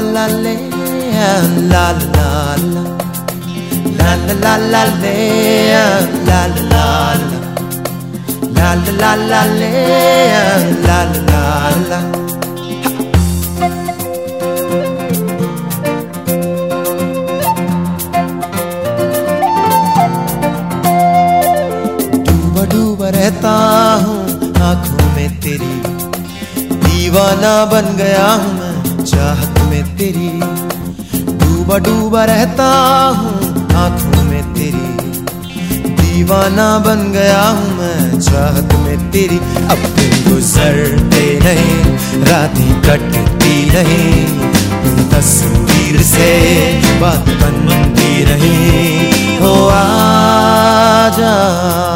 la le, la la la. La la la le, la. La la la la le, la la la. डूबा डूबा रहता हूँ आँखों में तेरी दीवाना बन गया हूँ मैं चाहत में तेरी। डूबा डूबा रहता हूँ आँखों में तेरी। दीवाना बन गया हूँ मैं चाहत में तेरी। अब दिन गुजरते नहीं, रातें कटती नहीं। तस्वीर से बात बनती रही। हो आजा कोई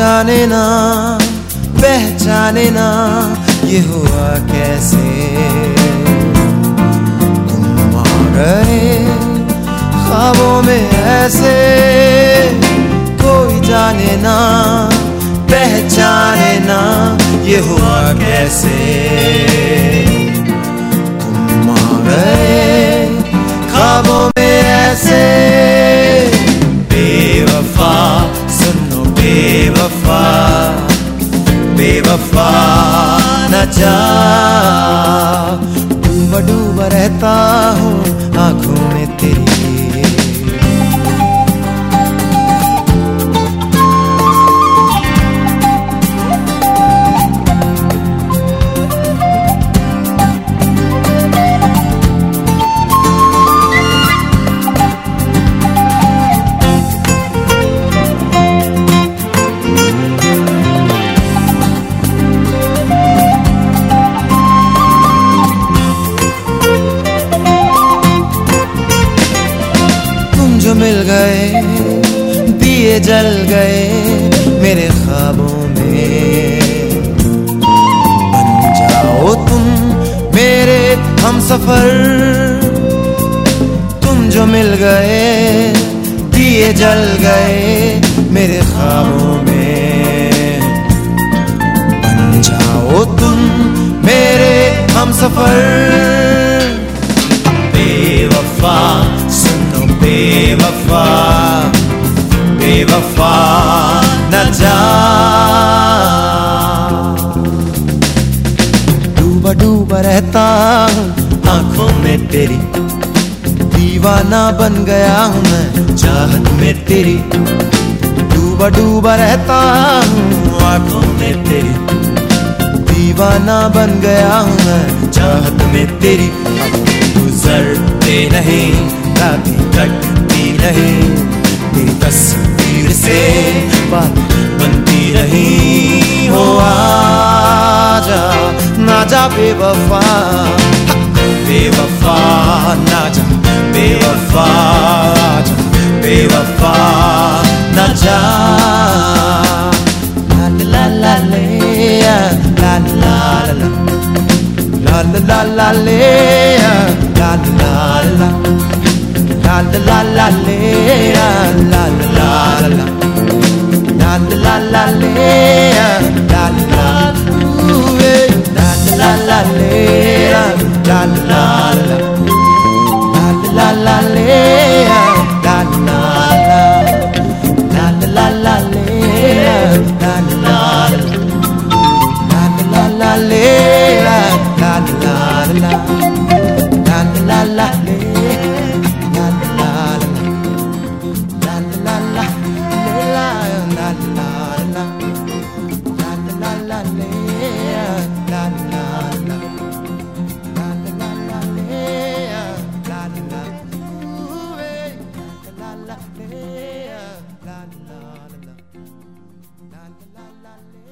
जाने ना, पहचाने ना, ये हुआ कैसे? तुम आ गए ख्वाबों में ऐसे, कोई जाने ना, पहचाने ना, ये हुआ कैसे? डूबा रहता हूँ आँखों में तेरी मिल गए, दिए जल गए मेरे ख्वाबों में। बन जाओ तुम मेरे हम सफ़र, तुम जो मिल गए, दिए जल गए मेरे ख्वाबों में। बन जाओ तुम मेरे हम सफ़र। डूबा रहता हूँ। आँखों में तेरी दीवाना बन गया हूँ मैं। चाहत में तेरी डूबा डूबा रहता हूँ। आँखों में तेरी दीवाना बन गया हूँ मैं। चाहत में तेरी गुजरते नहीं रातें कटती नहीं तेरी तस्वीर बेवफा बेवफा ना जा बेवफा जा बेवफा ना जा ला ला ला ले ला ला ला ला ला ला ला ले ला ला ला La la la la le, la Dalla. la la la la